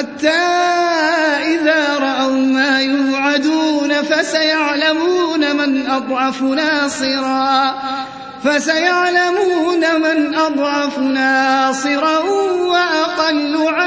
حتى إذا رأوا ما يوعدون فسيعلمون من أضعف ناصرا. فسيعلمون من أضعف ناصرا وأقل عددا